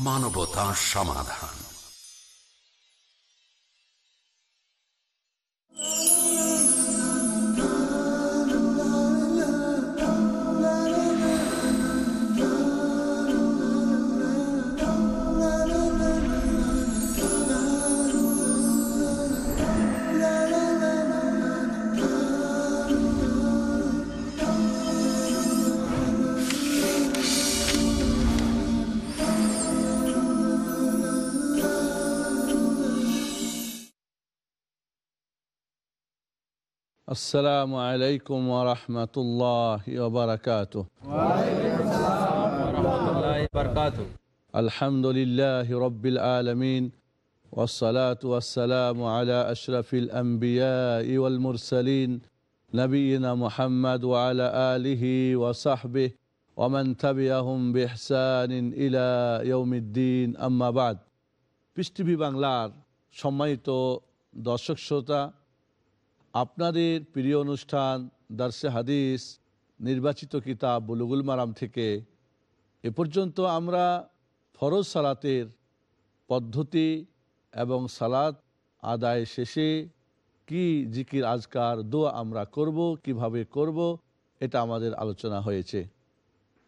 মানবতা সমাধান السلام عليكم ورحمة الله وبركاته الحمد لله رب العالمين والصلاة والسلام على أشرف الأنبياء والمرسلين نبينا محمد وعلى آله وصحبه ومن تبعهم بإحسان إلى يوم الدين أما بعد পৃষ্টিভি বাংলার সম্মানিত দর্শক শ্রোতা আপনাদের প্রিয় অনুষ্ঠান দার্সে হাদিস, নির্বাচিত কিতাব, বুলুগুল মারাম থেকে এ পর্যন্ত আমরা ফরজ সালাতের পদ্ধতি এবং সালাত আদায় শেষে কি জিকির, আজকার, দোয়া আমরা করব, কীভাবে করব, এটা আমাদের আলোচনা হয়েছে।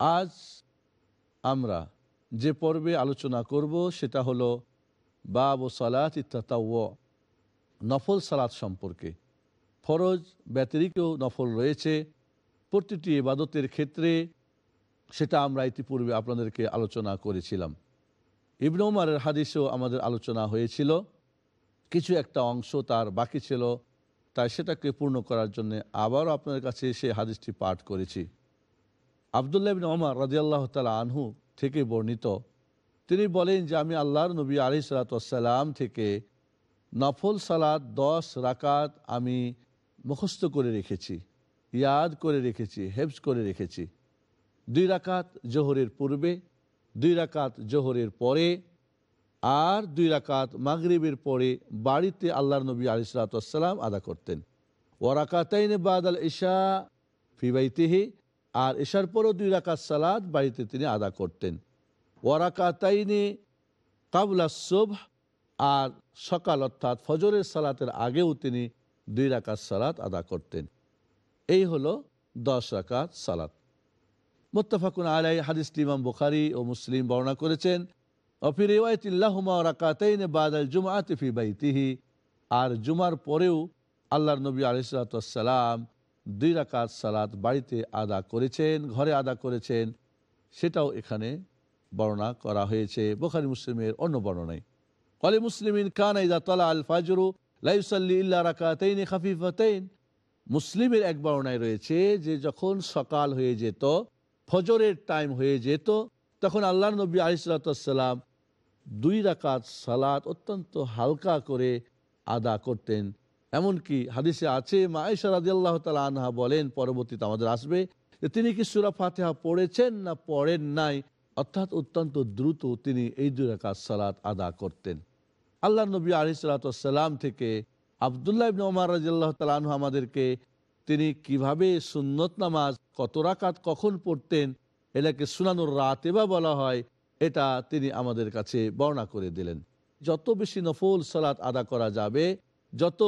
আজ আমরা যে পর্বে আলোচনা করব সেটা হলো বাব ও সালাত ইত্তাতাও নফল সালাত সম্পর্কে। ফরজ ব্যতিরিক্ত নফল রয়েছে। প্রতিটি ইবাদতের ক্ষেত্রে সেটা আমরা ইতিপূর্বে আপনাদেরকে আলোচনা করেছিলাম। ইবনে উমারের হাদিসেও আমাদের আলোচনা হয়েছিল। কিছু একটা অংশ তার বাকি ছিল, তাই সেটাকে পূর্ণ করার জন্য আবারও আপনাদের কাছে সে হাদিসটি পাঠ করেছি। আবদুল্লাহ ইবিন ওমর রাজিয়াল্লাহ তালা আনহু থেকে বর্ণিত, তিনি বলেন যে আমি আল্লাহর নবী আলি সালাতাম থেকে নফল সালাদ দশ রাকাত আমি মুখস্থ করে রেখেছি, ইয়াদ করে রেখেছি, হেফজ করে রেখেছি। দুই রাকাত জোহরের পূর্বে, দুই রাকাত জোহরের পরে আর দুই রাকাত মাগরিবের পরে বাড়িতে আল্লাহর নবী আলিসালাম আদা করতেন। ওরাকাতাইনে বাদ আল ইশা ফিবাইতিহি আর এশার পরও দুই রাকাত সালাদ বাড়িতে তিনি আদা করতেন। ওয়ারাকাতাইনে কাবলা সোভ আর সকাল অর্থাৎ ফজরের সালাতের আগেও তিনি দুই রাকাত সালাত আদা করতেন। এই হলো দশ রাকাত সালাত। মোত্তাফাকুন আলাই হাদিস ইমাম বুখারি ও মুসলিম বর্ণনা করেছেন রাকাতাইনে বাদাল বাইতিহি। আর জুমার পরেও আল্লাহর নবী আলিসালাম দুই রাকাত সালাত বাড়িতে আদা করেছেন, ঘরে আদা করেছেন। সেটাও এখানে বর্ণনা করা হয়েছে। বোখারি মুসলিমের অন্য বর্ণনায়। কলে মুসলিমিন কান ইদা তালা আল ফাজরু মুসলিমের এক বর্ণায় রয়েছে যে যখন সকাল হয়ে যেত, ফজরের টাইম হয়ে যেত, তখন আল্লাহ নবী আলিসাল্লাম দুই রাকাত সালাত অত্যন্ত হালকা করে আদা করতেন। এমনকি হাদিসে আছে, মা আয়সা আল্লাহ তালা আনহা বলেন, পরবর্তীতে আমাদের আসবে, যে তিনি কি সুরা ফাতেহা পড়েছেন না পড়েন নাই, অর্থাৎ অত্যন্ত দ্রুত তিনি এই দুই রাকাত সালাত আদা করতেন। আল্লাহ নবী আলি সালাতাম থেকে আবদুল্লাহ ইবনে ওমর রাজিয়াল্লাহ তালু আমাদেরকে তিনি কীভাবে সুন্নত নামাজ কত রাকাত কখন পড়তেন, এটাকে সুনানুর রাতে বা বলা হয়, এটা তিনি আমাদের কাছে বর্ণনা করে দিলেন। যত বেশি নফল সালাত আদা করা যাবে, যত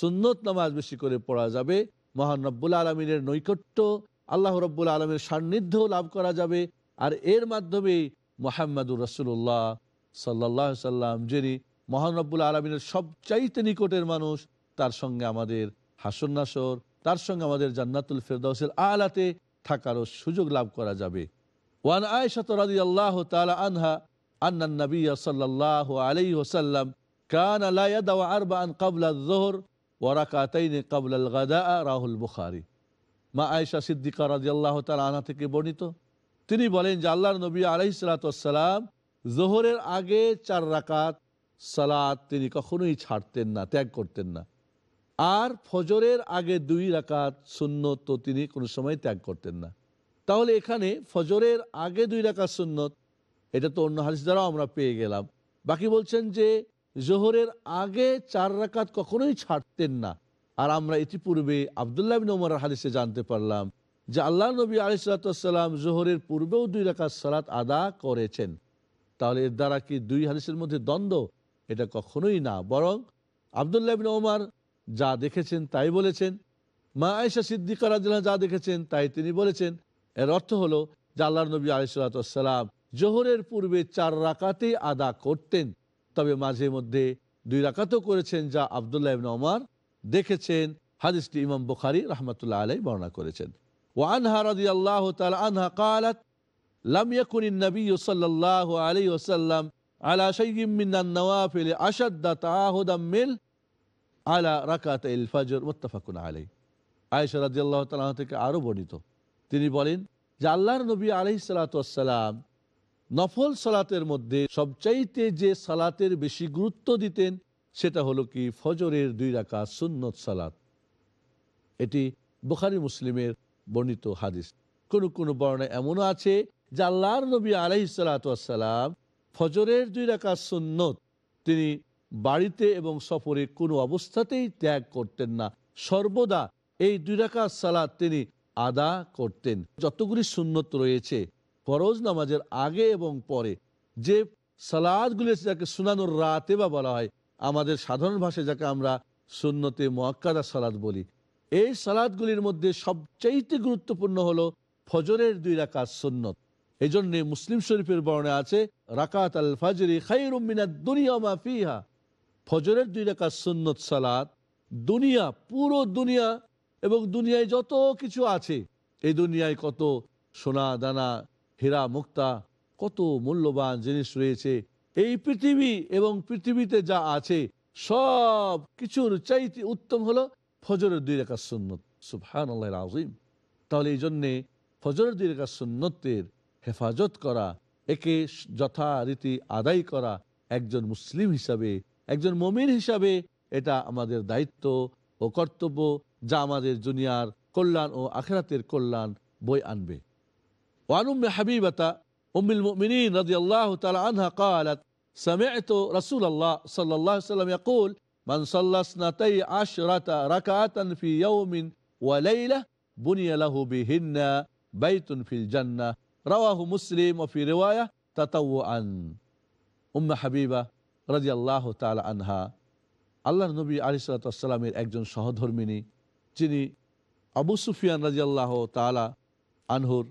সুন্নত নামাজ বেশি করে পড়া যাবে, মহান রব্বুল আলমিনের নৈকট্য আল্লাহ রব্বুল আলমের সান্নিধ্য লাভ করা যাবে, আর এর মাধ্যমে মোহাম্মদুর রসুল্লাহ সাল্লাহ সাল্লাম যিনি মহানব্বুল আলমিনের সবচাইতে নিকটের মানুষ, তার সঙ্গে আমাদের হাসন নাসর তার সঙ্গে আমাদের জান্নাতুল ফেরদাউসের আলাতে থাকারও সুযোগ লাভ করা যাবে। ওয়ান আয়সাত রাদি আল্লাহ তালা আনহা আন্নান নবী সাল্লাহ আলাই ওসাল্লাম কান আলাইয়াদাওয়া আরবা আন কাবলা জোহর ওয়ারাকাতাইনে কাবলাল গাদা রাহুল বুখারি। মা আয়সা সিদ্দিকা রাজি আল্লাহ তালা আনহা থেকে বর্ণিত। তিনি বলেন যে আল্লাহর নবী আলাই সালাতাম জোহরের আগে চার রাকাত সালাত তিনি কখনোই ছাড়তেন না, ত্যাগ করতেন না। আর ফজরের আগে দুই রাকাত সুন্নত তো তিনি কোনো সময় ত্যাগ করতেন না। তাহলে এখানে ফজরের আগে দুই রাকাত সুন্নত, এটা তো অন্য হাদিস দ্বারাও আমরা পেয়ে গেলাম। বাকি বলছেন যে, জোহরের আগে চার রাকাত কখনোই ছাড়তেন না। আর আমরা ইতিপূর্বে আবদুল্লাহ বিন ওমর হাদিসে জানতে পারলাম যে, আল্লাহ নবী আলিসাল্লাম জোহরের পূর্বেও দুই রাকাত সালাত আদা করেছেন। তাহলে এর দ্বারা কি দুই হাদিসের মধ্যে দ্বন্দ্ব? এটা কখনোই না বরং আবদুল্লাহ বিন ওমর যা দেখেছেন তাই বলেছেন মা আয়সা সিদ্দিকা রাজিল্লাহ যা দেখেছেন তাই তিনি বলেছেন এর অর্থ হলো যে আল্লাহ নবী আলিসাল্লাম জোহরের পূর্বে চার রাকাতেই আদা করতেন তবে মাঝে মধ্যে দুই রাকাতও করেছেন যা আবদুল্লাহ ইবনে ওমর দেখেছেন হাদিসটি ইমাম বুখারী রহমতুল্লাহ আলাই বর্ণনা করেছেন ওয়ানহা রাদিয়াল্লাহু তাআলা আনহা قالت لم يكن النبي صلى الله عليه وسلم আলা শাইয়িম মিনান নওয়াফিল আশাদ্দা তাআহুদাম মিল আলা রাকাতাইল ফজর মুত্তাফাকুন আলাইহি আয়েশা রাদিয়াল্লাহু তাআলা থেকে আরও বর্ণিত। তিনি বলেন যে আল্লাহর নবী আলাইহিস সালাতু নফল সালাতের মধ্যে সবচাইতে যে সালাতের বেশি গুরুত্ব দিতেন সেটা হলো কি? ফজরের দুই রাকাত সুন্নত সালাত। এটি বুখারি মুসলিমের বর্ণিত হাদিস। কোন কোন বর্ণায় এমনও আছে যে আল্লাহর নবী আলাইসালাম ফজরের দুই রাকাত সুন্নত তিনি বাড়িতে এবং সফরে কোনো অবস্থাতেই ত্যাগ করতেন না। সর্বদা এই দুই রাকাত সালাত তিনি আদা করতেন। যতগুলি সুন্নত রয়েছে, ফরজ নামাজের আগে এবং পরে, যে সালাদগুলি যাকে সুনানুর রাতে বা বলা হয়, আমাদের সাধারণ ভাষায় যাকে আমরা সুন্নতে মোয়াক্কাদা সালাদ বলি। এই সালাদগুলির মধ্যে সবচাইতে গুরুত্বপূর্ণ হলো ফজরের দুই রাকাত সুন্নত। এই জন্যে মুসলিম শরীফের বর্ণে আছে, রাকাত আল ফাজরি খাইরুমিনা দুনিয়া মা ফিহা। ফজরের দুই রাকাত সুন্নত সালাত, দুনিয়া, পুরো দুনিয়া এবং দুনিয়ায় যত কিছু আছে, এই দুনিয়ায় কত সোনা, দানা, হীরা, মুক্তা, কত মূল্যবান জিনিস রয়েছে, এই পৃথিবী এবং পৃথিবীতে যা আছে, সব কিছুর চাইতে উত্তম হলো ফজরের দুই রেখা সুন্নত। সুফহান আল্লাহ আজিম তাহলে এই জন্যে ফজরের দুই রেখা সুন্নতের হেফাজত করা একে যথারীতি আদায় করা একজন মুসলিম হিসাবে একজন মমিন হিসাবে এটা আমাদের দায়িত্ব ও কর্তব্য যা আমাদের দুনিয়ার কল্যাণ ও আখেরাতের কল্যাণ বই আনবে وعن أم حبيبة أم المؤمنين رضي الله تعالى عنها قالت سمعت رسول الله صلى الله عليه وسلم يقول من صلى اثنتي عشرة ركعة في يوم وليلة بني له بهن بيت في الجنة রাওয়াহু মুসলিম ওফি রেওয়ায়া তাতাউ আন উম্মা হাবিবা রাজি আল্লাহ তাল আনহা আল্লাহ নবী আলিসাল্লামের একজন সহধর্মিনী, যিনি আবু সুফিয়ান রাজি আল্লাহ তালা আনহুর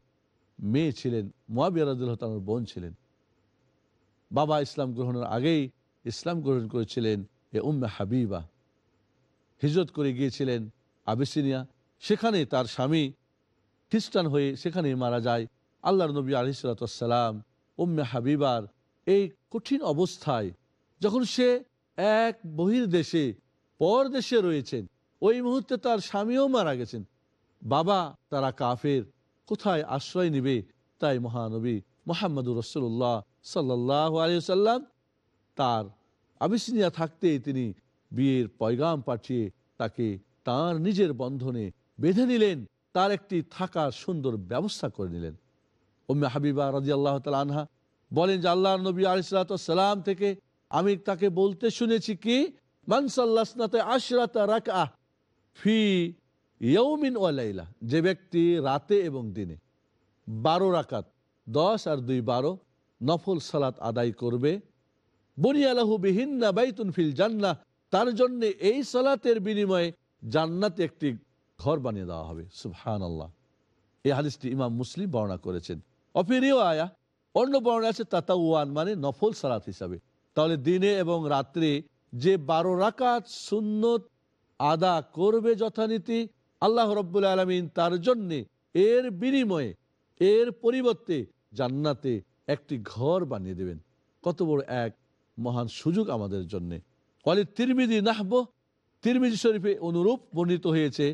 মেয়ে ছিলেন, মোয়াবিয়া রাজুল্লাহ তালুর বোন ছিলেন। বাবা ইসলাম গ্রহণের আগেই ইসলাম গ্রহণ করেছিলেন এ উম্মে হাবিবা। হিজরত করে গিয়েছিলেন আবিসিনিয়া সেখানে তার স্বামী খ্রিস্টান হয়ে সেখানেই মারা যায়। আল্লাহর নবী আলিসাল্লাম উম্মে হাবিবার এই কঠিন অবস্থায় যখন সে এক বহির দেশে, পর দেশে রয়েছেন, ওই মুহূর্তে তার স্বামীও মারা গেছেন। বাবা তারা কাফের, কোথায় আশ্রয় নিবে তাই মহানবী মোহাম্মদুর রসুল্লাহ সাল্লাহ আলিয়াল্লাম তার আবিসিনিয়া থাকতেই তিনি বিয়ের পয়গাম পাঠিয়ে তাকে তার নিজের বন্ধনে বেঁধে নিলেন, তার একটি থাকার সুন্দর ব্যবস্থা করে নিলেন। ওম্মে হাবিবা রাজি আল্লাহ আনহা বলেন যে আল্লাহ নবী আলিসাল্লাম থেকে আমি তাকে বলতে শুনেছি কি মানসাল্লাসনাতে আশরাতা রাকা ফি ইয়ৌমিন ওয়ালাইলা যে ব্যক্তি রাতে এবং দিনে বারো রাকাত, দশ আর দুই বারো নফল সালাত আদায় করবে। বনিয়ালাহু বিহিন্না বাইতুন ফিল জান্নাহ তার জন্য এই সালাতের বিনিময়ে জান্নাতে একটি ঘর বানিয়ে দেওয়া হবে। সুবহান আল্লাহ এই হাদিসটি ইমাম মুসলিম বর্ণনা করেছেন। অফিরিও আয়া অন্য বর্ণনা আছে তাতাওয়ান মানে নফল সালাত হিসাবে। তাহলে দিনে এবং রাত্রে যে বারো রাকাত সুন্নত আদা করবে যথানীতি, আল্লাহ রব্বুল আলমিন তার জন্যে এর বিনিময়ে, এর পরিবর্তে জান্নাতে একটি ঘর বানিয়ে দেবেন। কত বড় এক মহান সুযোগ আমাদের জন্যে। ফলে তিরমিজি নাহব, তিরমিজি শরীফে অনুরূপ বর্ণিত হয়েছে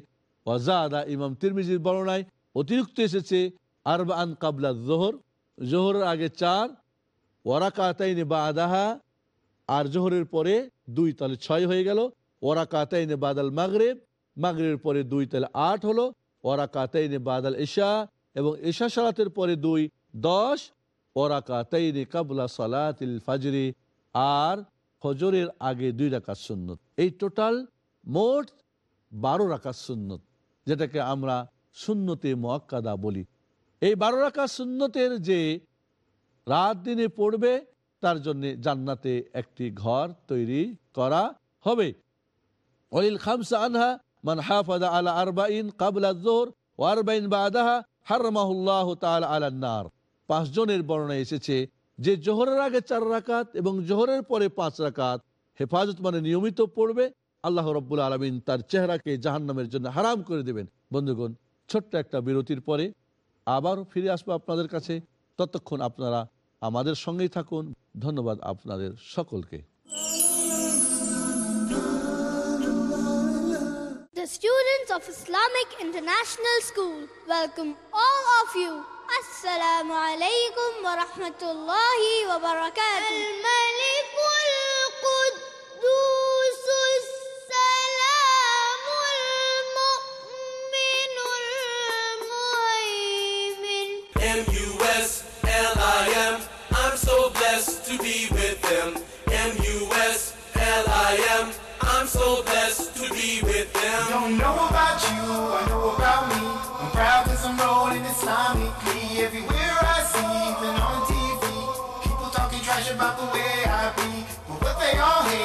ওয়াজা আদা ইমাম তিরমিজির বর্ণায় অতিরিক্ত এসেছে আরবা আন কাবলা জোহর, জোহরের আগে চার, ওয়ারাকাতাইনে বা আদাহা আর জোহরের পরে দুই তাহলে ছয় হয়ে গেল। ওরা কাতাইনে বাদাল মাগরেব মাগরের পরে দুই তাহলে আট হলো। ওরা কাতাইনে বাদাল এশা এবং এশা সালাতের পরে দুই, দশ। ওরা কাতাইনে কাবলা সালাতিল ফাজরি, আর ফজরের আগে দুই রাকাত সুন্নত। এই টোটাল মোট বারো রাকাত সুন্নত, যেটাকে আমরা সুন্নতে মোয়াক্কাদা বলি। এই বারো রাকাত সুন্নতের যে রাত দিনে পড়বে, তার জন্য জান্নাতে একটি ঘর তৈরি করা হবে। ওয়ালিল খামসা আনহা মান হাফাদা আলা আরবাইন কাবলা জোহর ওয়ারবাইন বাদাহা হারমাহুল্লাহ তাআলা আলা নার। পাঁচজনের বর্ণনা এসেছে যে জোহরের আগে চার রাকাত এবং জোহরের পরে পাঁচ রাকাত হেফাজত মানে নিয়মিত পড়বে। আল্লাহ রব্বুল আলমিন তার চেহারাকে জাহান্নামের জন্য হারাম করে দেবেন। বন্ধুগণ, ছোট্ট একটা বিরতির পরে আবার ফিরে আসব আপনাদের কাছে ততক্ষণ আপনারা আমাদের সঙ্গেই থাকুন ধন্যবাদ আপনাদের সকলকে students of Islamic International School welcome all of you. Assalamu alaikum wa rahmatullahi wa barakatuh.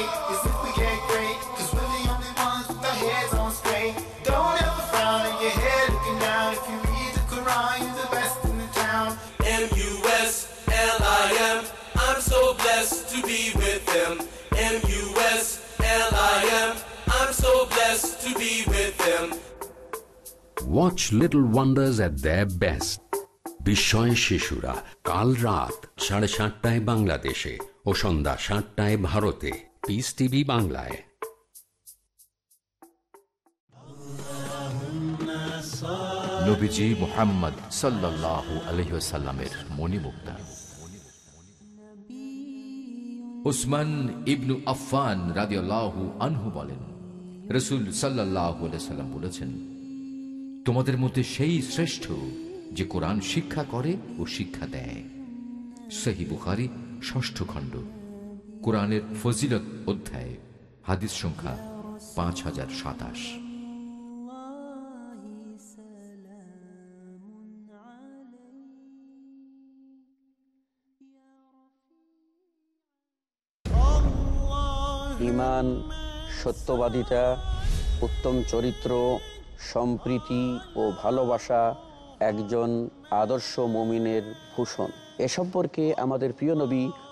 they all hate is if we get great. Cause we're the only ones with our heads on straight. Don't ever frown in your head looking down. If you read the Quran, you're the best in the town. M-U-S-L-I-M. I'm so blessed to be with them. M-U-S-L-I-M. I'm so blessed to be with them. Watch Little Wonders at their best. বিস্ময় শিশুরা কাল রাত সাড়ে সাতটায় বাংলাদেশে ও সন্ধ্যা সাতটায় ভারতে piece TV বাংলায় নবীজি মোহাম্মদ মণিমুক্তা। উসমান ইবনু আফফান রাদিয়াল্লাহু আনহু বলেন, রসুল সাল্লাহ সাল্লাম বলেছেন, তোমাদের মধ্যে সেই শ্রেষ্ঠ যে কোরআন শিক্ষা করে ও শিক্ষা দেয়। সহি বুখারি, ষষ্ঠ খণ্ড। কোরআনের ফজিলত অধ্যায়, হাদিস সংখ্যা পাঁচ হাজার সাতাশ। ইমান, সত্যবাদিতা, উত্তম চরিত্র, সম্প্রীতি ও ভালোবাসা একজন আদর্শ মমিনের ভূষণ। এ সম্পর্কে আমাদের প্রিয় নবী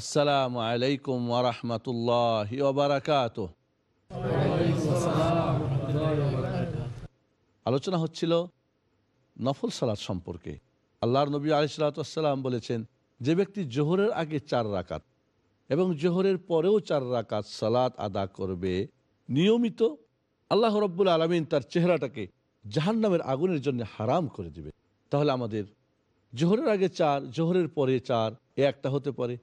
আসসালামু আলাইকুম ওরহমতুল্লাহ ওবরাকাত আলোচনা হচ্ছিল নফল সালাত সম্পর্কে। আল্লাহর নবী আলিসাল্লাম বলেছেন, যে ব্যক্তি জোহরের আগে চার রাকাত এবং জোহরের পরেও চার রাকাত সালাত আদা করবে, নিয়মিত আল্লাহ রব্বুল আলমিন তার চেহারাটাকে জাহান্নামের আগুনের জন্য হারাম করে দিবে। তাহলে আমাদের জোহরের আগে চার, জোহরের পরে চার, এ একটা হতে পারে।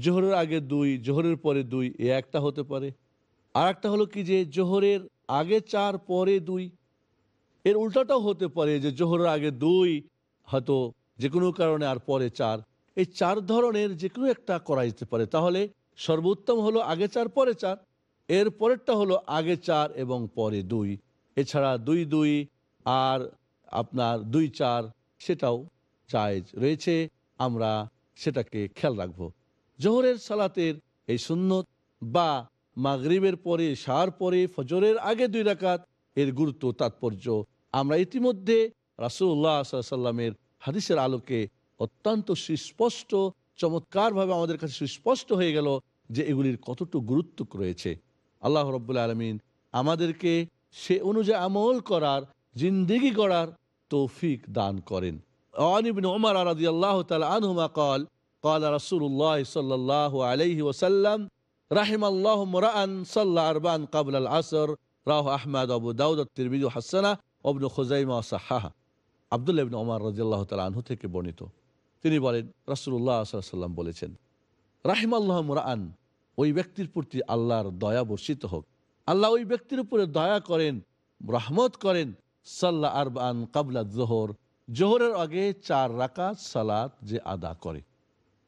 জোহরের আগে দুই, জোহরের পরে দুই, এ একটা হতে পারে। আর একটা হলো কি যে জোহরের আগে চার, পরে দুই। এর উল্টাটাও হতে পারে যে জোহরের আগে দুই, হয়তো যে কোনো কারণে আর পরে চার। এই চার ধরনের যে কোনো একটা করা যেতে পারে। তাহলে সর্বোত্তম হলো আগে চার, পরে চার। এর পরেরটা হলো আগে চার এবং পরে দুই। এছাড়া দুই দুই আর আপনার দুই, চার, সেটাও জায়েজ রয়েছে। আমরা সেটাকে খেয়াল রাখব। জোহরের সালাতের এই সুন্নত বা মাগরিবের পরে সার পরে, ফজরের আগে দুই রাকাত, এর গুরুত্ব তাৎপর্য আমরা ইতিমধ্যে রাসুল্লাহ সাল্লামের হাদিসের আলোকে অত্যন্ত সুস্পষ্ট, চমৎকারভাবে আমাদের কাছে সুস্পষ্ট হয়ে গেল যে এগুলির কতটুকু গুরুত্ব রয়েছে। আল্লাহ রব্বুল্লা আলমিন আমাদেরকে সে অনুযায়ী আমল করার, জিন্দিগি করার তৌফিক দান করেন। অনিবিন ওমর আলাদি আল্লাহ তালা আনহুমা কল قال قال رسول الله صلى الله عليه وسلم رحم الله امرأ صلى أربعا قبل العصر রাহ আহমদ আবু দাউদ তিরবিজু হাসানা অবনু খোজাইমা সাহা আবদুল্লাহ ইবিন ওমর রাজিয়াল্লাহ তালা আনহু থেকে বর্ণিত তিনি বলেন রাসুল্লাহ সাল্লাম বলেছেন রাহিম আল্লাহ মুরান ওই ব্যক্তির প্রতি আল্লাহর দয়া বর্ষিত হোক আল্লাহ ওই ব্যক্তির উপরে দয়া করেন রহমত করেন সাল্লাহ আরবান কাবলা জোহর জোহরের আগে চার রাকাত সালাত যে আদা করে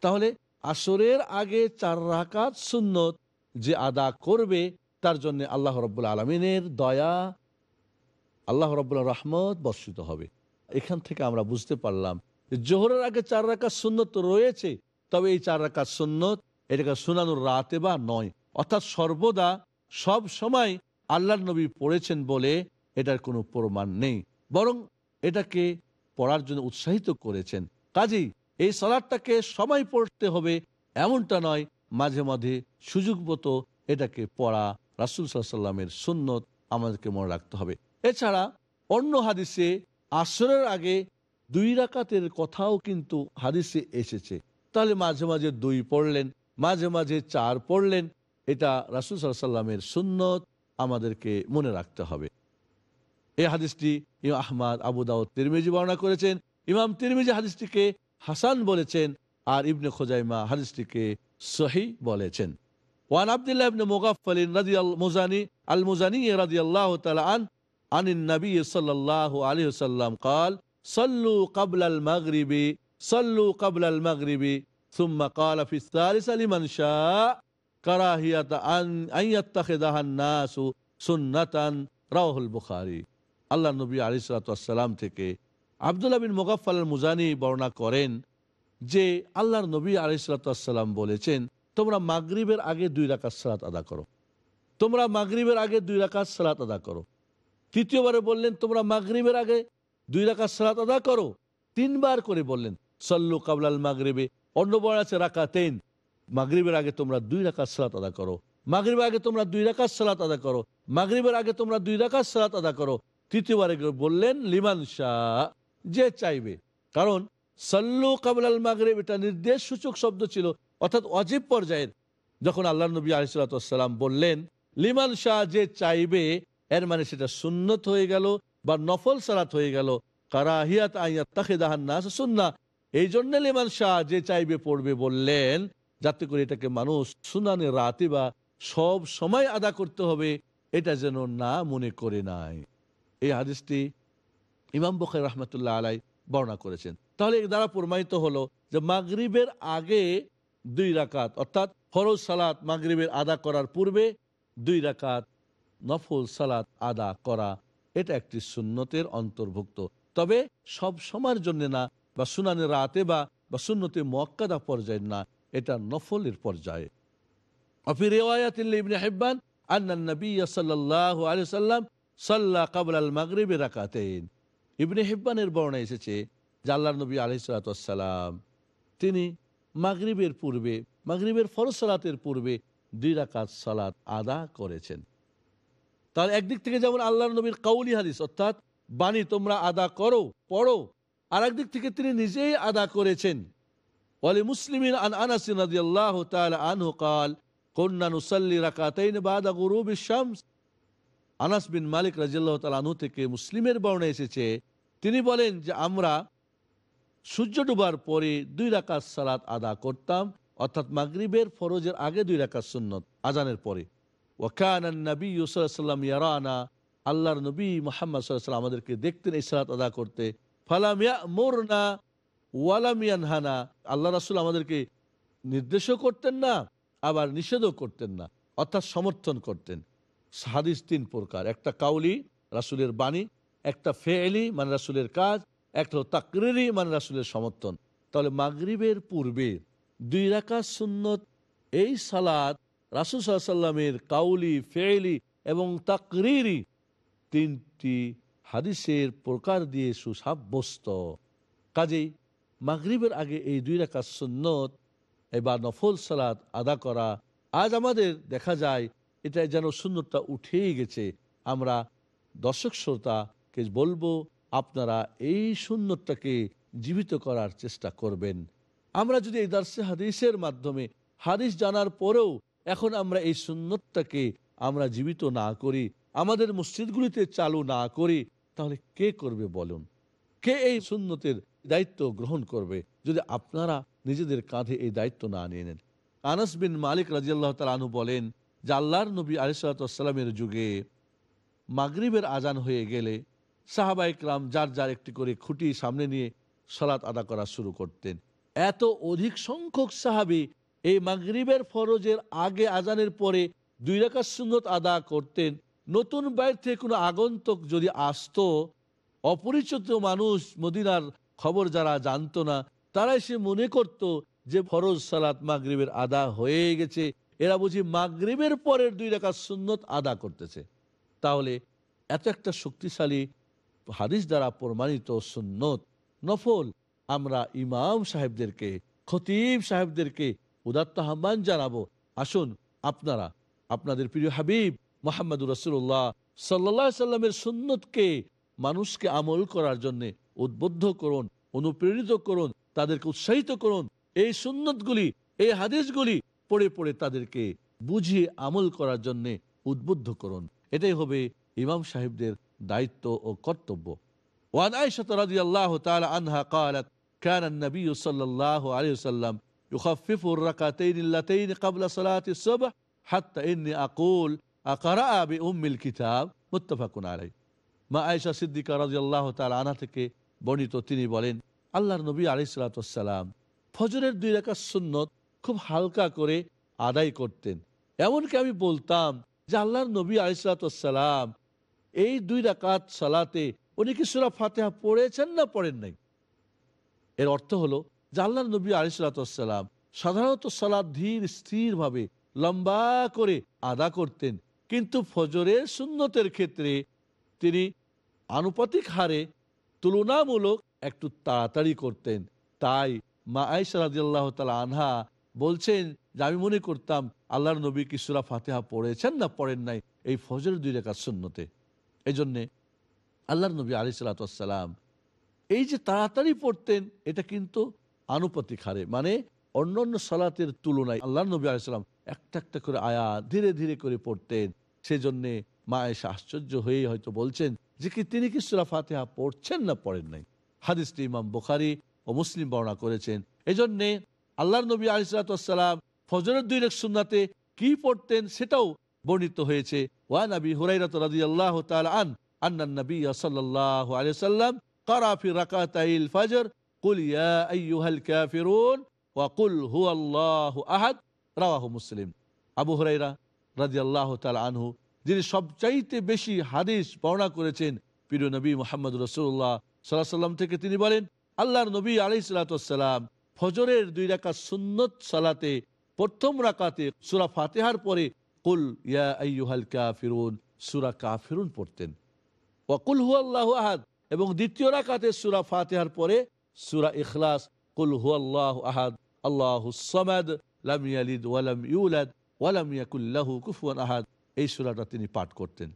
তাহলে আসরের আগে চার রাকাত সুন্নত যে আদা করবে, তার জন্য আল্লাহ রব্বুল আলমিনের দয়া, আল্লাহ রব্বুল রহমত বর্ষিত হবে। এখান থেকে আমরা বুঝতে পারলাম জোহরের আগে চার রাকাত সুন্নত রয়েছে, তবে এই চার রাকাত সুন্নত এটাকে শোনানোর রাতে বা নয়। অর্থাৎ সর্বদা সব সময় আল্লাহ নবী পড়েছেন বলে এটার কোনো প্রমাণ নেই। বরং এটাকে পড়ার জন্য উৎসাহিত করেছেন। কাজেই এই সালাদটাকে সময় পড়তে হবে, এমনটা নয়, মাঝে মাঝে সুযোগ মতো এটাকে পড়া রাসুল সাল্লামের সুন্নত আমাদেরকে মনে রাখতে হবে। এছাড়া অন্য হাদিসে আসরের আগে দুই রাকাতের কথাও কিন্তু হাদিসে এসেছে। তাহলে মাঝে মাঝে দুই পড়লেন, মাঝে মাঝে চার পড়লেন, এটা রাসুল সাল্লামের সুন্নত আমাদেরকে মনে রাখতে হবে। এই হাদিসটি আহমাদ, আবু দাউদ, তিরমিজি বর্ণনা করেছেন। ইমাম তিরমিজি হাদিসটিকে হাসান বলেছেন আর ইবনে খোজাইমা হাদিসটিকে সহি বলেছেন ওয়ান আব্দুল্লাহ ইবনে মুগাফফাল রাদিয়াল মুজানি আল মুজানি রাদিয়াল্লাহু তাআলা আন عن النبي صلى الله عليه وسلم قال صلوا قبل المغرب صلوا قبل المغرب ثم قال في الثالثة لمن شاء كراهية أن أن يتخذها الناس سنة رواه البخاري আল্লাহ নবী আলিসাল্লাম থেকে আবদুল্লাহ বিন মোগাফাল মুজানি বর্ণনা করেন যে আল্লাহর নবী আলিসাল্লাম বলেছেন, তোমরা মাগরিবের আগে দুই রাকাত সালাত আদা করো। তোমরা মাগরিবের আগে দুই রাকাত সালাত আদা করো। তৃতীয়বারে বললেন, তোমরা মাগরিবের আগে দুই রাকাত সালাত আদা করো। তিনবার করে বললেন, সল্লু কাবলাল মাগরিবে। অন্য বড় আছে রাকাতেন মাগরিবের আগে তোমরা দুই রাকাত সালাত আদা করো। মাগরিবের আগে তোমরা দুই রাকাত সালাত আদা করো। মাগরিবের আগে তোমরা দুই রাকাত সালাত আদা করো। তৃতীয়বারে বললেন, লিমান শাহ। যে চাইবে। কারণ, সল্লু কাবলাল মাগরিব, এটা নির্দেশ সূচক শব্দ ছিল, অর্থাৎ অজীব পর্যায়ের। যখন আল্লাহ নবী আলিসাল্লাম বললেন, লিমান শাহ যে চাইবে, এর মানে সেটা সুন্নত হয়ে গেল বা নফল সালাত হয়ে গেল। কারাহিয়াত আইয়াত তাখেদাহান নাস সুন্না এই জন্য লিমান শাহ যে চাইবে, পড়বে বললেন, যাতে করে এটাকে মানুষ সুনানে রাতে বা সব সময় আদা করতে হবে, এটা যেন না মনে করে নাই। এই হাদিসটি ইমাম বখের রহমতুল্লাহ আলাই বর্ণনা করেছেন। তাহলে এর দ্বারা প্রমাণিত হলো যে মাগরিবের আগে দুই রাকাত, অর্থাৎ ফরজ সালাত মাগরিবের আদা করার পূর্বে দুই রাকাত, নফল সালাত আদা করা, এটা একটি সুন্নতের অন্তর্ভুক্ত। তবে সব সময়ের জন্য না, বা সুনানে রাতে বা বা সুন্নতে মক্কাদা পর্যায়ে না, এটা নফলের পর্যায়ে। অফি রেওয়ায়াত ইবনে হিব্বান, আন্না নবী সাল্লাল্লাহু আলাইহি সাল্লাম সাল্লা কাবলাল মাগরিবে রাকাতেন ইবনে হিব্বানের বর্ণা এসেছে যে আল্লাহর নবী আলহিসাল্লাম তিনি মাগরিবের পূর্বে মাগরিবের ফরজ সালাতের পূর্বে দুই রাকাত সালাত আদা করেছেন তার একদিক থেকে যেমন আল্লাহ নবীর কাউলি হাদিস অর্থাৎ বাণী তোমরা আদা করো পড়ো আর একদিক থেকে তিনি নিজেই আদা করেছেন ওয়ালি মুসলিমিন আন আনাসিন রাদিয়াল্লাহু তাআলা আনহু قال كنا نصلي ركعتين بعد غروب الشمس আনাস বিন মালিক রাজিয়াল্লাহ তাআলা আনহু থেকে মুসলিমের বর্ণনা এসেছে, তিনি বলেন যে, আমরা সূর্য ডুবার পরে দুই রাকাত সালাত আদা করতাম, অর্থাৎ মাগরিবের ফরজের আগে দুই রাকাত সুন্নত আজানের পরে। ওয়াকান নবী সাল্লাম ইয়ারানা, আল্লাহর নবী মোহাম্মদ সাল্লাম আমাদেরকে দেখতেন এই সালাত আদা করতে। ফালামিয়া মোরনা ওয়ালামিয়ানহানা আল্লাহ রাসুল আমাদেরকে নির্দেশও করতেন না, আবার নিষেধও করতেন না, অর্থাৎ সমর্থন করতেন। হাদিস তিন প্রকার। একটা কাউলি, রাসুলের বাণী, একটা ফেলি মানে রাসুলের কাজ, একটা তাকরিরি মানে রাসুলের সমর্থন। তাহলে মাগরিবের পূর্বে দুই রাকাত সুন্নত, এই সালাদ রাসুল সাল্লামের কাউলি, ফেলি এবং তাকরিরি তিনটি হাদিসের প্রকার দিয়ে সুসাব্যস্ত। কাজেই মাগরিবের আগে এই দুই রাকাত সুন্নত, এবার নফল সালাদ আদা করা। আজ আমাদের দেখা যায় এটা যেন সুন্দরটা উঠেই গেছে। আমরা দর্শক শ্রোতাকে বলব, আপনারা এই সুন্দরটাকে জীবিত করার চেষ্টা করবেন। আমরা যদি এই দার্সে হাদিসের মাধ্যমে হাদিস জানার পরেও এখন আমরা এই সুন্নতটাকে আমরা জীবিত না করি, আমাদের মসজিদগুলিতে চালু না করি, তাহলে কে করবে বলুন? কে এই সুন্নতের দায়িত্ব গ্রহণ করবে যদি আপনারা নিজেদের কাঁধে এই দায়িত্ব না নিয়ে নেন? আনাস বিন মালিক রাজিয়াল্লাহ তালু বলেন যে আল্লাহর নবী আলিসাল্লামের যুগে মাগরিবের আজান হয়ে গেলে সাহাবা ইকরাম যার যার একটি করে খুঁটি সামনে নিয়ে সলাৎ আদা করা শুরু করতেন। এত অধিক সংখ্যক সাহাবি এই মাগরিবের ফরজের আগে আজানের পরে দুই রাকাত সুন্নত আদা করতেন। নতুন বাইর থেকে কোনো আগন্তক যদি আসত, অপরিচিত মানুষ মদিনার খবর যারা জানতো না তারা এসে মনে করত যে ফরজ সালাত মাগরিবের আদা হয়ে গেছে। এরা বুঝি মাগরিবের পরের দুই রাকাত সুন্নত আদা করতেছে। তাহলে এত একটা শক্তিশালী হাদিস দ্বারা প্রমাণিত সুন্নত নফল, আমরা ইমাম সাহেবদেরকে, খতিব সাহেবদেরকে উদাত্ত আহ্বান জানাব। আসুন, আপনারা, আপনাদের প্রিয় হাবিব মোহাম্মদুর রসুল্লাহ সাল্লা সাল্লামের সুন্নতকে, মানুষকে আমল করার জন্য উদ্বুদ্ধ করুন, অনুপ্রেরিত করুন, তাদেরকে উৎসাহিত করুন। এই সুন্নতগুলি, এই হাদিসগুলি পড়ে পড়ে তাদেরকে বুঝিয়ে আমল করার জন্য উদ্বুদ্ধ করুন এটাই হবে ইমাম সাহেবদের দায়িত্ব ও কর্তব্য وعن عائشة رضي الله تعالى عنها قالت كان النبي صلى الله عليه وسلم يخفف الركعتين اللتين قبل صلاة الصبح حتى إني أقول أقرأ بأم الكتاب متفق عليه মা আয়েশা সিদ্দিকা রাজিয়াল্লাহ তাল আনা থেকে বর্ণিত তিনি বলেন আল্লাহর নবী আলিসালাম ফজরের দুই রেখা সুন্নত খুব হালকা করে আদায় করতেন। এমনকি আমি বলতাম যে আল্লাহর নবী আলিসালাম এই দুই রাকাত সালাতে উনি কি সুরা ফাতেহা পড়েছেন না পড়েন নাই? এর অর্থ হলো যে আল্লাহর নবী আলিসালাম সাধারণত সালাদ ধীর, স্থিরভাবে লম্বা করে আদা করতেন। কিন্তু ফজরের সুন্নতের ক্ষেত্রে তিনি আনুপাতিক হারে তুলনামূলক একটু তাড়াতাড়ি করতেন। তাই মা আয়সা রাজিয়াল্লাহ তালা আনহা বলছেন যে আমি মনে করতাম আল্লাহর নবী কিসুরা ফাতেহা পড়েছেন না পড়েন নাই? এই ফজরের দুই রেখার শূন্যতে এই জন্যে আল্লাহর নবী আলি সাল্লাতাম এই যে তাড়াতাড়ি পড়তেন, এটা কিন্তু আনুপাতিক হারে। মানে অন্য অন্য সালাতের তুলনায় আল্লাহ নবী আলাইসাল্লাম একটা একটা করে আয়া ধীরে ধীরে করে পড়তেন। সেজন্যে মা এসে আশ্চর্য হয়ে হয়তো বলছেন যে কি তিনি কি সুরা ফাতেহা পড়ছেন না পড়েন নাই? হাদিসটি ইমাম বোখারি ও মুসলিম বর্ণনা করেছেন। এই আল্লাহ নবী আলিসালাম ফজরের দুই সুন্নাতে কি পড়তেন সেটাও বর্ণিত হয়েছে। ওয়ান আবি হুরাইরাত রাজি আল্লাহ আন আন্নান নবী সাল্লাহ আলিয়াল্লাম কারাফি রাকাতাইল ফজর? কুল ইয়া আইয়ুহাল কাফিরুন ওয়া কুল হু আল্লাহ আহাদ। রাওয়াহু মুসলিম। আবু হুরাইরা রাজি আল্লাহ আনহু, যিনি সবচাইতে বেশি হাদিস বর্ণনা করেছেন, প্রিয় নবী মোহাম্মদ রসুল্লাহ সাল্লাহ সাল্লাম থেকে তিনি বলেন, আল্লাহর নবী আলি সাল্লাম ফজরের দুই রাকাত সুন্নত সালাতে, প্রথম রাকাতে সুরা ফাতেহার পরে কুল ইয়া আইয়ুহাল কাফিরুন, সুরা কাফিরুন পড়তেন। ওয়াকুল হু আল্লাহ আহাদ, এবং দ্বিতীয় রাকাতে সুরা ফাতেহার পরে সুরা ইখলাস, কুল হু আল্লাহ আহাদ, আল্লাহ সমাদ ওয়ালাম ইউলাদ কুফুয়ান আহাদ, এই সুরাটা তিনি পাঠ করতেন।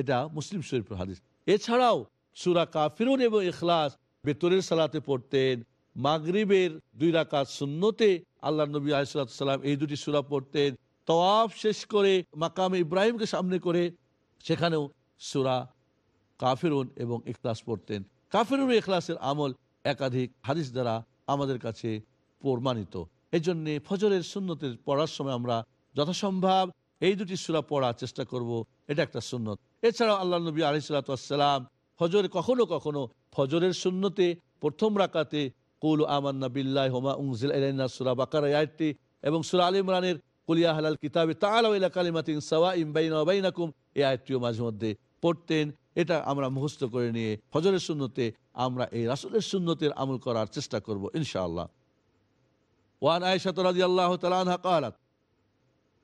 এটা মুসলিম শরীফ হাদিস। এছাড়াও সুরা কাফিরুন এবং ইখলাস বেতরের সালাতে পড়তেন মাগরিবের দুই রাকাত সুন্নতে আল্লাহ নবী আলিসাল্লাম এই দুটি সুরা পড়তেন। তওয়াফ শেষ করে মাকামে ইব্রাহিমকে সামনে করে সেখানেও সুরা কাফিরুন এবং ইখলাস পড়তেন। কাফিরুন ইখলাসের আমল একাধিক হাদিস দ্বারা আমাদের কাছে প্রমাণিত। এই জন্যে ফজরের সুন্নতের পড়ার সময় আমরা যথাসম্ভব এই দুটি সুরা পড়ার চেষ্টা করব। এটা একটা সুন্নত। এছাড়াও আল্লাহ নবী আলিসাল্লাম ফজর কখনো কখনো ফজরের সুন্নতে প্রথম রাকাতে কুল আমান্না হোমা উংজিল সুরা এবং সুরা আলী ইমরানের কুলিয়া কিতাবে তালা এই আয়াতটিও মাঝে মধ্যে পড়তেন। এটা আমরা মুখস্থ করে নিয়ে ফজরের শূন্যতে আমরা এই রাসুলের শূন্যতের আমল করার চেষ্টা করব ইনশাআল্লাহ। ওয়ান আয়সাত রাজি আল্লাহ তালানহা কালাত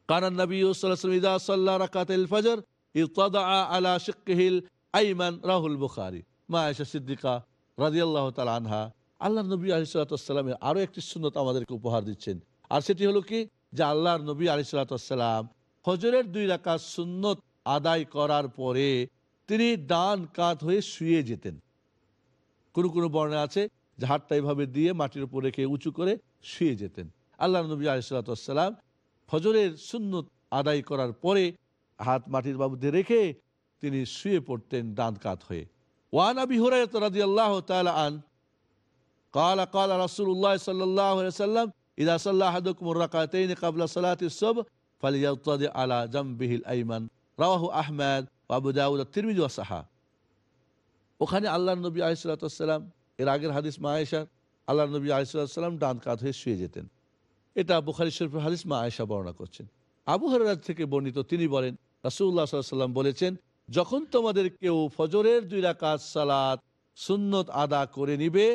কানান নবী সাল্লাম ইদা সাল্লা রাকাত ফজর ইতাদা আলা শিকহিল আইমান রাহুল বুখারী মা আয়সা সিদ্দিকা রাজি আল্লাহ তালানহা আল্লাহর নবী আলাইহিস সালামের আরও একটি সুন্নত আমাদেরকে উপহার দিচ্ছেন। আর সেটি হলো কি? যে আল্লাহর নবী আলাইহিস সালাম ফজরের দুই রাকাত সুন্নত আদায় করার পরে তিনি ডান কাত হয়ে শুয়ে যেতেন। কোনো কোনো বর্ণে আছে যে হাতটা এভাবে দিয়ে মাটির উপর রেখে উঁচু করে শুয়ে যেতেন। আল্লাহ নবী আলিসাল্লাম হজরের সুন্নত আদায় করার পরে হাত মাটির বাবুতে রেখে তিনি শুয়ে পড়তেন দাঁত কাত হয়ে। ওয়ান আবি হুরায়রা আল্লাহ তাআলা আন قال قال رسول الله صلى الله عليه وسلم إذا صلى أحدكم الركعتين قبل صلاة الصبح فليضطجع على جنبه الأيمن رواه أحمد وأبو داود الترمذي وصححه ওখানে আল্লাহ নবী আলিসাল্লাম এর আগের হাদিস মা আয়েশা আল্লাহ নবী আলিসাল্লাম ডান কাত হয়ে শুয়ে যেতেন এটা বুখারি শরীফের হাদিস মা আয়েশা বর্ণনা করছেন আবু হরাজ থেকে বর্ণিত তিনি বলেন রাসুল্লাহ সাল্লাম বলেছেন যখন তোমাদের কেউ ফজরের দুই রাকাত সালাত সুন্নত আদা করে নিবে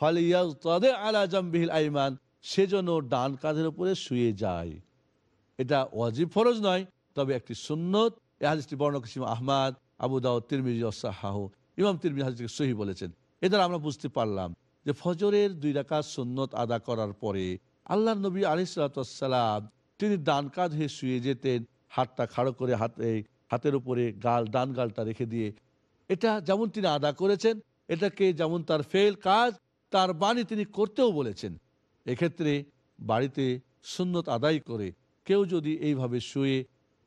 ফালিয়াজ তাদের আলা জাম্বিহিল আইমান সেজন্য ডান কাঁধের উপরে শুয়ে যায়। এটা ওয়াজিব ফরজ নয়, তবে একটি সুন্নত। এ হাদিসটি আহমাদ, আবু দাউদ, তিরমিজি অসাহাহ ইমাম তিরমিজি হাদিসকে সহি বলেছেন। এদের আমরা বুঝতে পারলাম যে ফজরের দুই রাকাত সুন্নত আদা করার পরে আল্লাহ নবী আলিসালাম তিনি ডান কাঁধ শুয়ে যেতেন, হাতটা খাড়ো করে হাতে, হাতের উপরে গাল, ডান গালটা রেখে দিয়ে। এটা যেমন তিনি আদা করেছেন, এটাকে যেমন তার ফেল কাজ তার বাণী তিনি করতেও বলেছেন। এক্ষেত্রে বাড়িতে সুন্নত আদায় করে কেউ যদি এইভাবে শুয়ে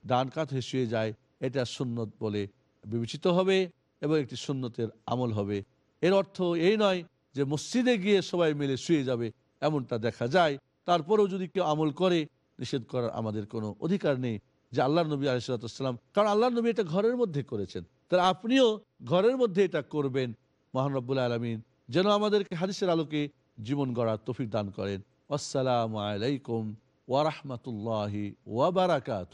ডান কাঁধে শুয়ে যায়, এটা সুন্নত বলে বিবেচিত হবে এবং একটি সুন্নতের আমল হবে। এর অর্থ এই নয় যে মসজিদে গিয়ে সবাই মিলে শুয়ে যাবে, এমনটা দেখা যায়। তারপরেও যদি কেউ আমল করে, নিষেধ করার আমাদের কোনো অধিকার নেই যে আল্লাহ নবী আলিসাল্লাম কারণ আল্লাহ নবী এটা ঘরের মধ্যে করেছেন। তাহলে আপনিও ঘরের মধ্যে এটা করবেন। মহানব্বুল আলমিন যেন আমাদেরকে হাদিসের আলোকে জীবন গড়ার তফিক দান করেন। আসসালামু আলাইকুম ওয়ারহমতুল্লাহি ওয়াবারাকাত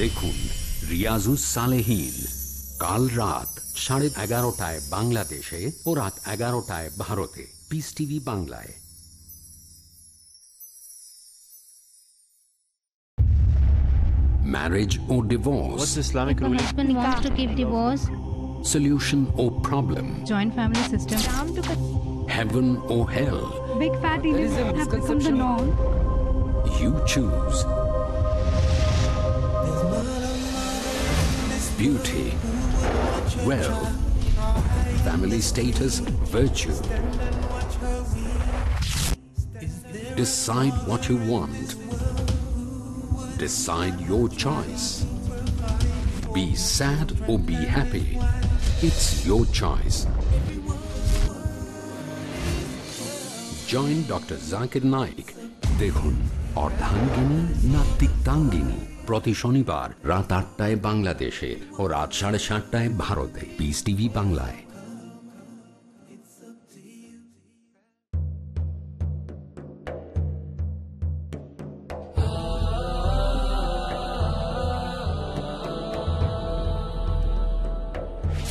দেখুন রিয়াজুস সালেহীন কাল রাত সাড়ে এগারোটায় বাংলাদেশে ও রাত এগারোটায় ভারতে পিস টিভি বাংলায় marriage or divorce, What's Islamic The ruling? husband wants to give divorce. solution or problem, joint family system. heaven or hell, Big fat events have become the norm. you choose. Beauty, wealth, family status, virtue. Decide what you want. Decide your choice. Be sad or be happy. It's your choice. Join Dr. Zakir Naik. দেখুন অর্ধাঙ্গিনী না তিক্তাঙ্গিনী প্রতি শনিবার রাত আটটায় বাংলাদেশে ও রাত সাড়ে সাতটায় ভারতে। পিস টিভি বাংলায়।